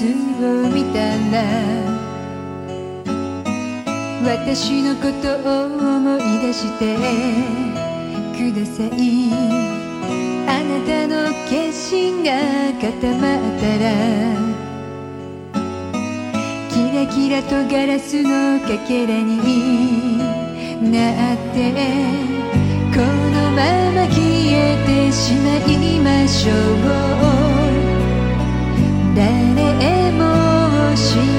スを見たら私のことを思い出してください。あなたの決心が固まったらキラキラとガラスのかけらになってこのまま消えてしまいましょう。誰或许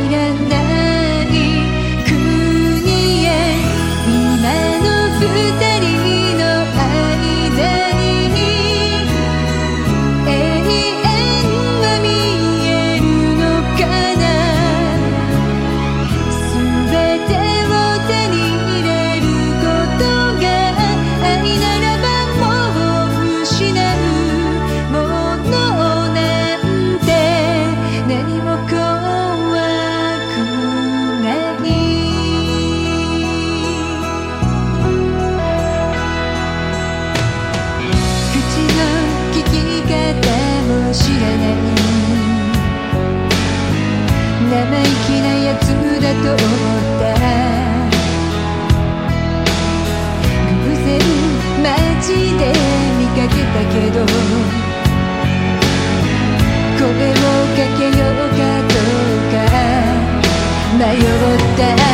生意気なやつだと思った偶然街で見かけたけど声をかけようかどうか迷った。